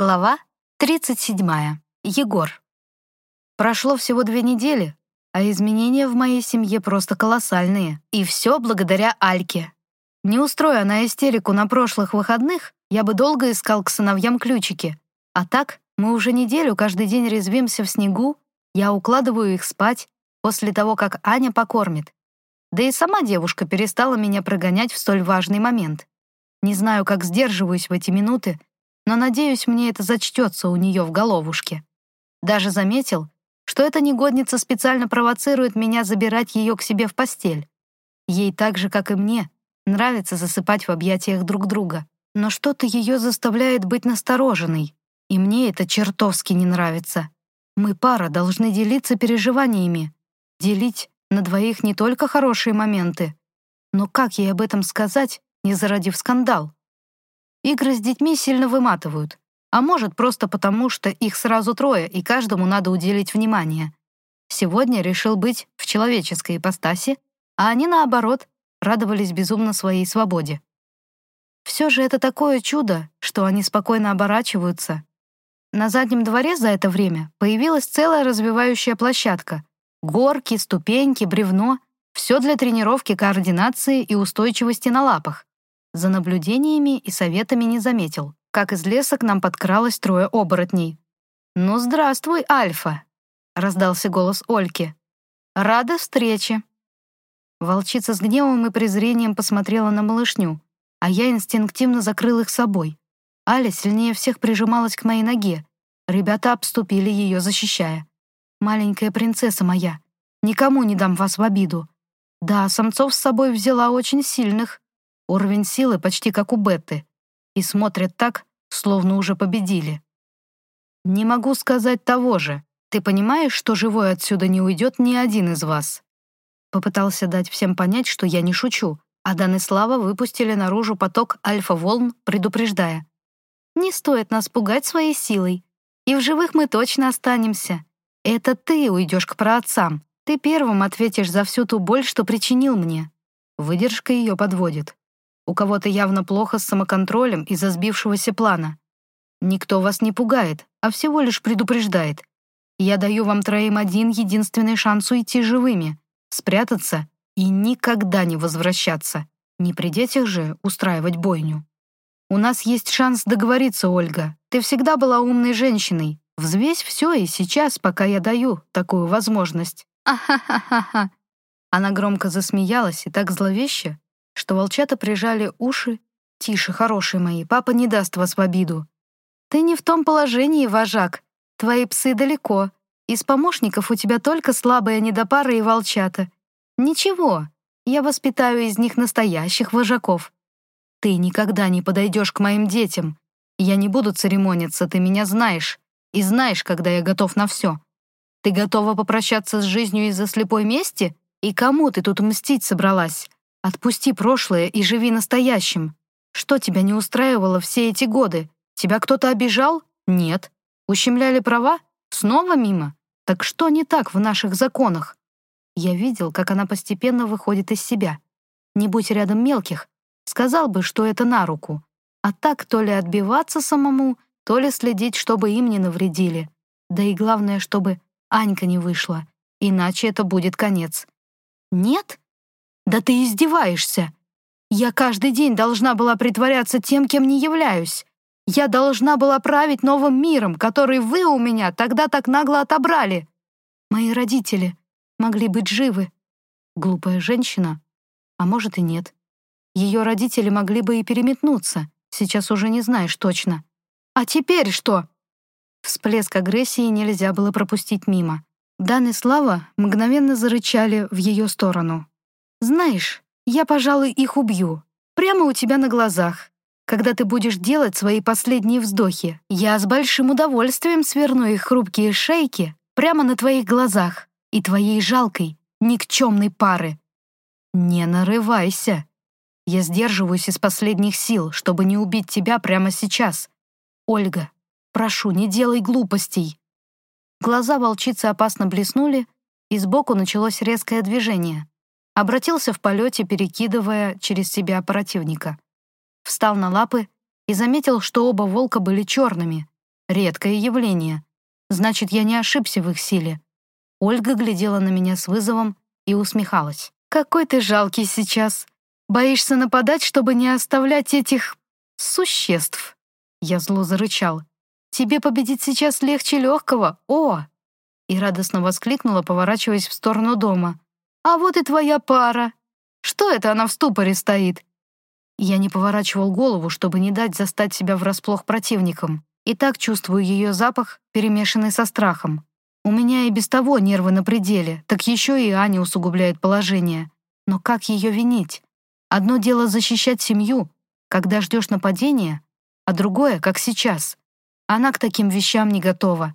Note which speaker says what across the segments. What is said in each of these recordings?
Speaker 1: Глава 37. Егор. Прошло всего две недели, а изменения в моей семье просто колоссальные. И все благодаря Альке. Не устроя на истерику на прошлых выходных, я бы долго искал к сыновьям ключики. А так, мы уже неделю каждый день резвимся в снегу, я укладываю их спать после того, как Аня покормит. Да и сама девушка перестала меня прогонять в столь важный момент. Не знаю, как сдерживаюсь в эти минуты, но, надеюсь, мне это зачтется у нее в головушке. Даже заметил, что эта негодница специально провоцирует меня забирать ее к себе в постель. Ей так же, как и мне, нравится засыпать в объятиях друг друга. Но что-то ее заставляет быть настороженной, и мне это чертовски не нравится. Мы, пара, должны делиться переживаниями, делить на двоих не только хорошие моменты, но как ей об этом сказать, не зародив скандал? Игры с детьми сильно выматывают, а может просто потому, что их сразу трое, и каждому надо уделить внимание. Сегодня решил быть в человеческой ипостаси, а они, наоборот, радовались безумно своей свободе. Все же это такое чудо, что они спокойно оборачиваются. На заднем дворе за это время появилась целая развивающая площадка. Горки, ступеньки, бревно — все для тренировки координации и устойчивости на лапах. За наблюдениями и советами не заметил, как из леса к нам подкралось трое оборотней. «Ну, здравствуй, Альфа!» — раздался голос Ольки. «Рада встрече!» Волчица с гневом и презрением посмотрела на малышню, а я инстинктивно закрыл их собой. Аля сильнее всех прижималась к моей ноге. Ребята обступили ее, защищая. «Маленькая принцесса моя, никому не дам вас в обиду. Да, самцов с собой взяла очень сильных, Уровень силы почти как у Бетты. И смотрят так, словно уже победили. Не могу сказать того же. Ты понимаешь, что живой отсюда не уйдет ни один из вас? Попытался дать всем понять, что я не шучу, а Дан и Слава выпустили наружу поток альфа-волн, предупреждая. «Не стоит нас пугать своей силой. И в живых мы точно останемся. Это ты уйдешь к праотцам. Ты первым ответишь за всю ту боль, что причинил мне». Выдержка ее подводит. У кого-то явно плохо с самоконтролем из-за сбившегося плана. Никто вас не пугает, а всего лишь предупреждает. Я даю вам троим один единственный шанс уйти живыми, спрятаться и никогда не возвращаться. Не при детях же устраивать бойню. У нас есть шанс договориться, Ольга. Ты всегда была умной женщиной. Взвесь все и сейчас, пока я даю такую возможность. Ахахахаха. Она громко засмеялась и так зловеще, что волчата прижали уши. «Тише, хорошие мои, папа не даст вас в обиду». «Ты не в том положении, вожак. Твои псы далеко. Из помощников у тебя только слабая недопара и волчата. Ничего, я воспитаю из них настоящих вожаков. Ты никогда не подойдешь к моим детям. Я не буду церемониться, ты меня знаешь. И знаешь, когда я готов на все. Ты готова попрощаться с жизнью из-за слепой мести? И кому ты тут мстить собралась? Отпусти прошлое и живи настоящим. Что тебя не устраивало все эти годы? Тебя кто-то обижал? Нет. Ущемляли права? Снова мимо? Так что не так в наших законах? Я видел, как она постепенно выходит из себя. Не будь рядом мелких, сказал бы, что это на руку. А так то ли отбиваться самому, то ли следить, чтобы им не навредили. Да и главное, чтобы Анька не вышла, иначе это будет конец. Нет? «Да ты издеваешься! Я каждый день должна была притворяться тем, кем не являюсь. Я должна была править новым миром, который вы у меня тогда так нагло отобрали. Мои родители могли быть живы. Глупая женщина. А может и нет. Ее родители могли бы и переметнуться. Сейчас уже не знаешь точно. А теперь что?» Всплеск агрессии нельзя было пропустить мимо. Дан и Слава мгновенно зарычали в ее сторону. Знаешь, я, пожалуй, их убью. Прямо у тебя на глазах. Когда ты будешь делать свои последние вздохи, я с большим удовольствием сверну их хрупкие шейки прямо на твоих глазах и твоей жалкой, никчемной пары. Не нарывайся. Я сдерживаюсь из последних сил, чтобы не убить тебя прямо сейчас. Ольга, прошу, не делай глупостей. Глаза волчицы опасно блеснули, и сбоку началось резкое движение. Обратился в полете, перекидывая через себя оперативника. Встал на лапы и заметил, что оба волка были черными, Редкое явление. Значит, я не ошибся в их силе. Ольга глядела на меня с вызовом и усмехалась. «Какой ты жалкий сейчас. Боишься нападать, чтобы не оставлять этих... существ?» Я зло зарычал. «Тебе победить сейчас легче легкого, о!» И радостно воскликнула, поворачиваясь в сторону дома. «А вот и твоя пара! Что это она в ступоре стоит?» Я не поворачивал голову, чтобы не дать застать себя врасплох противником. И так чувствую ее запах, перемешанный со страхом. У меня и без того нервы на пределе, так еще и Аня усугубляет положение. Но как ее винить? Одно дело защищать семью, когда ждешь нападения, а другое, как сейчас. Она к таким вещам не готова.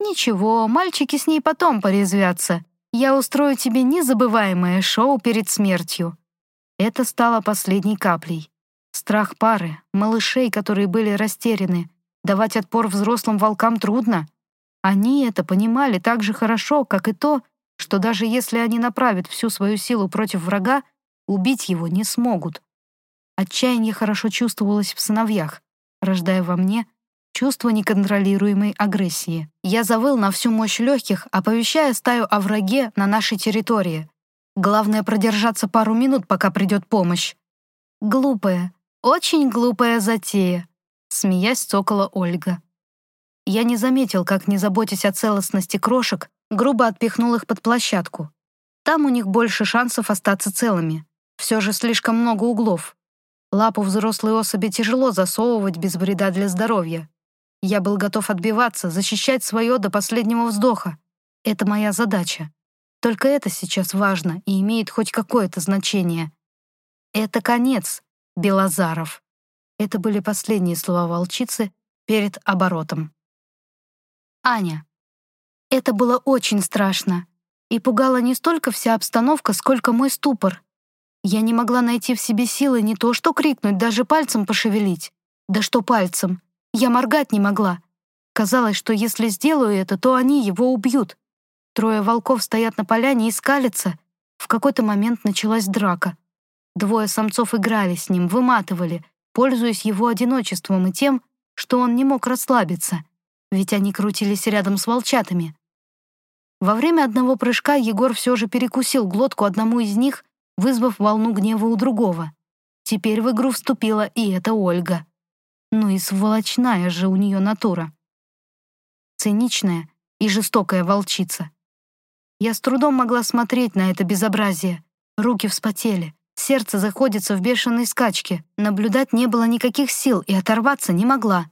Speaker 1: Ничего, мальчики с ней потом порезвятся. Я устрою тебе незабываемое шоу перед смертью. Это стало последней каплей. Страх пары, малышей, которые были растеряны. Давать отпор взрослым волкам трудно. Они это понимали так же хорошо, как и то, что даже если они направят всю свою силу против врага, убить его не смогут. Отчаяние хорошо чувствовалось в сыновьях, рождая во мне чувство неконтролируемой агрессии. Я завыл на всю мощь легких, оповещая стаю о враге на нашей территории. Главное продержаться пару минут, пока придет помощь. Глупая, очень глупая затея, смеясь цокала Ольга. Я не заметил, как, не заботясь о целостности крошек, грубо отпихнул их под площадку. Там у них больше шансов остаться целыми. Все же слишком много углов. Лапу взрослой особи тяжело засовывать без вреда для здоровья. Я был готов отбиваться, защищать свое до последнего вздоха. Это моя задача. Только это сейчас важно и имеет хоть какое-то значение. Это конец, Белозаров. Это были последние слова волчицы перед оборотом. Аня. Это было очень страшно. И пугала не столько вся обстановка, сколько мой ступор. Я не могла найти в себе силы не то что крикнуть, даже пальцем пошевелить. Да что пальцем. Я моргать не могла. Казалось, что если сделаю это, то они его убьют. Трое волков стоят на поляне и скалятся. В какой-то момент началась драка. Двое самцов играли с ним, выматывали, пользуясь его одиночеством и тем, что он не мог расслабиться ведь они крутились рядом с волчатами. Во время одного прыжка Егор все же перекусил глотку одному из них, вызвав волну гнева у другого. Теперь в игру вступила и эта Ольга. Ну и сволочная же у нее натура. Циничная и жестокая волчица. Я с трудом могла смотреть на это безобразие. Руки вспотели, сердце заходится в бешеной скачке. Наблюдать не было никаких сил и оторваться не могла.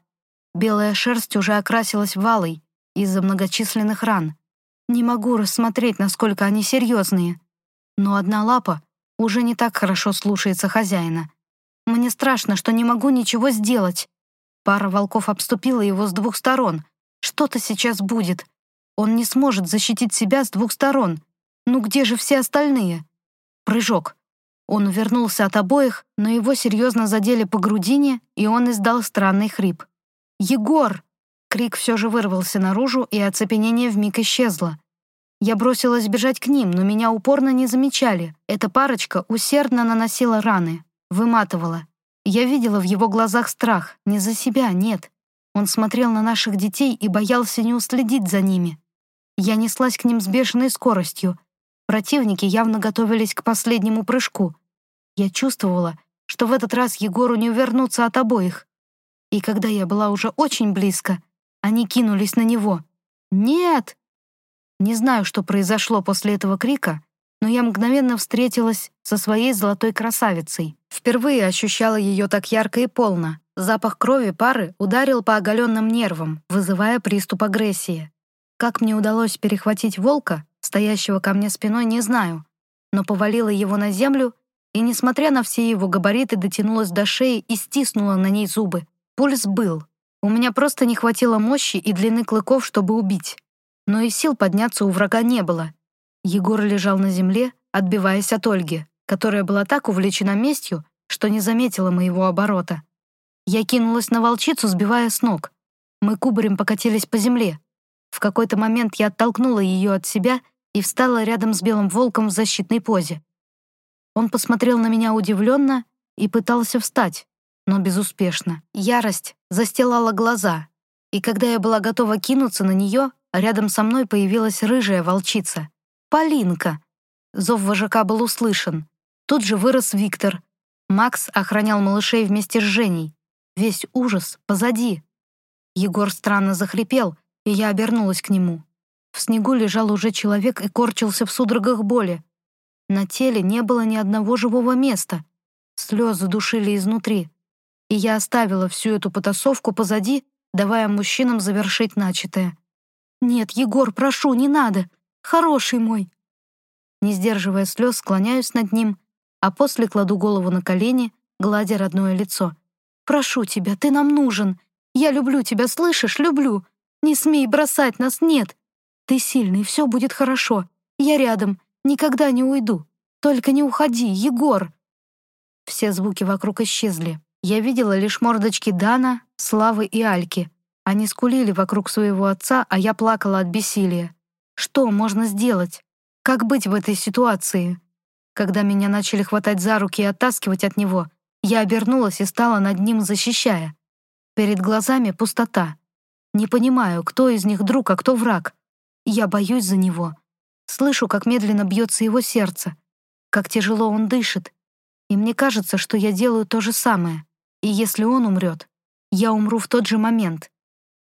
Speaker 1: Белая шерсть уже окрасилась валой из-за многочисленных ран. Не могу рассмотреть, насколько они серьезные. Но одна лапа уже не так хорошо слушается хозяина. Мне страшно, что не могу ничего сделать. Пара волков обступила его с двух сторон. Что-то сейчас будет. Он не сможет защитить себя с двух сторон. Ну где же все остальные? Прыжок. Он увернулся от обоих, но его серьезно задели по грудине, и он издал странный хрип. «Егор!» Крик все же вырвался наружу, и оцепенение вмиг исчезло. Я бросилась бежать к ним, но меня упорно не замечали. Эта парочка усердно наносила раны, выматывала. Я видела в его глазах страх, не за себя, нет. Он смотрел на наших детей и боялся не уследить за ними. Я неслась к ним с бешеной скоростью. Противники явно готовились к последнему прыжку. Я чувствовала, что в этот раз Егору не увернуться от обоих. И когда я была уже очень близко, они кинулись на него. «Нет!» Не знаю, что произошло после этого крика, но я мгновенно встретилась со своей золотой красавицей. Впервые ощущала ее так ярко и полно. Запах крови пары ударил по оголенным нервам, вызывая приступ агрессии. Как мне удалось перехватить волка, стоящего ко мне спиной, не знаю, но повалила его на землю и, несмотря на все его габариты, дотянулась до шеи и стиснула на ней зубы. Пульс был. У меня просто не хватило мощи и длины клыков, чтобы убить. Но и сил подняться у врага не было. Егор лежал на земле, отбиваясь от Ольги, которая была так увлечена местью, что не заметила моего оборота. Я кинулась на волчицу, сбивая с ног. Мы кубарем покатились по земле. В какой-то момент я оттолкнула ее от себя и встала рядом с белым волком в защитной позе. Он посмотрел на меня удивленно и пытался встать, но безуспешно. Ярость застилала глаза. И когда я была готова кинуться на нее, рядом со мной появилась рыжая волчица. Полинка. Зов вожака был услышан. Тут же вырос Виктор. Макс охранял малышей вместе с Женей. Весь ужас позади. Егор странно захрипел, и я обернулась к нему. В снегу лежал уже человек и корчился в судорогах боли. На теле не было ни одного живого места. Слезы душили изнутри. И я оставила всю эту потасовку позади, давая мужчинам завершить начатое. «Нет, Егор, прошу, не надо! Хороший мой!» Не сдерживая слез, склоняюсь над ним, а после кладу голову на колени, гладя родное лицо. «Прошу тебя, ты нам нужен! Я люблю тебя, слышишь? Люблю! Не смей бросать нас, нет! Ты сильный, все будет хорошо. Я рядом, никогда не уйду. Только не уходи, Егор!» Все звуки вокруг исчезли. Я видела лишь мордочки Дана, Славы и Альки. Они скулили вокруг своего отца, а я плакала от бессилия. Что можно сделать? Как быть в этой ситуации? Когда меня начали хватать за руки и оттаскивать от него, я обернулась и стала над ним, защищая. Перед глазами пустота. Не понимаю, кто из них друг, а кто враг. Я боюсь за него. Слышу, как медленно бьется его сердце, как тяжело он дышит. И мне кажется, что я делаю то же самое. И если он умрет, я умру в тот же момент.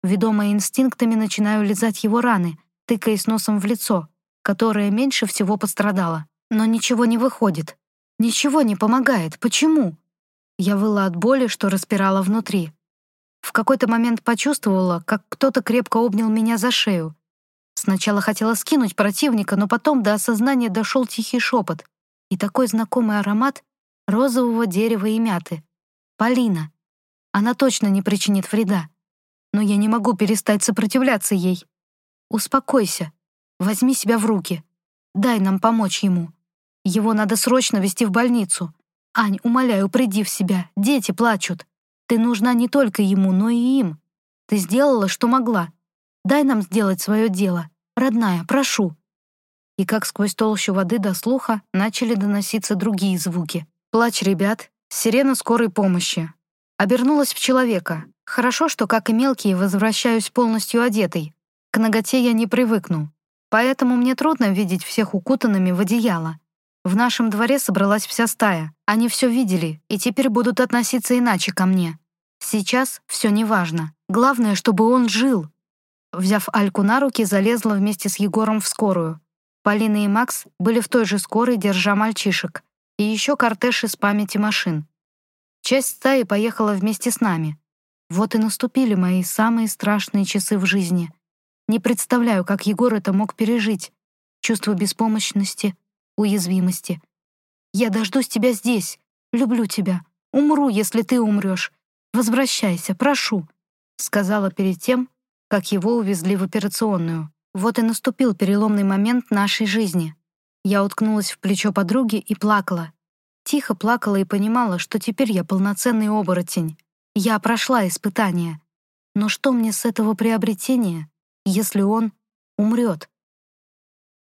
Speaker 1: Ведомая инстинктами, начинаю лизать его раны, тыкаясь носом в лицо, которое меньше всего пострадало. Но ничего не выходит. Ничего не помогает. Почему? Я выла от боли, что распирала внутри. В какой-то момент почувствовала, как кто-то крепко обнял меня за шею. Сначала хотела скинуть противника, но потом до осознания дошел тихий шепот и такой знакомый аромат розового дерева и мяты. Полина. Она точно не причинит вреда. Но я не могу перестать сопротивляться ей. Успокойся. Возьми себя в руки. Дай нам помочь ему. Его надо срочно везти в больницу. Ань, умоляю, приди в себя. Дети плачут. Ты нужна не только ему, но и им. Ты сделала, что могла. Дай нам сделать свое дело. Родная, прошу». И как сквозь толщу воды до слуха начали доноситься другие звуки. Плач ребят, сирена скорой помощи. Обернулась в человека. Хорошо, что, как и мелкие, возвращаюсь полностью одетой. К ноготе я не привыкну. Поэтому мне трудно видеть всех укутанными в одеяло. В нашем дворе собралась вся стая. Они все видели и теперь будут относиться иначе ко мне. Сейчас все неважно. Главное, чтобы он жил. Взяв Альку на руки, залезла вместе с Егором в скорую. Полина и Макс были в той же скорой, держа мальчишек. И еще кортеж из памяти машин. Часть стаи поехала вместе с нами. Вот и наступили мои самые страшные часы в жизни. Не представляю, как Егор это мог пережить. Чувство беспомощности, уязвимости. «Я дождусь тебя здесь. Люблю тебя. Умру, если ты умрешь. Возвращайся, прошу», — сказала перед тем, как его увезли в операционную. Вот и наступил переломный момент нашей жизни. Я уткнулась в плечо подруги и плакала. Тихо плакала и понимала, что теперь я полноценный оборотень. Я прошла испытание. Но что мне с этого приобретения, если он умрет?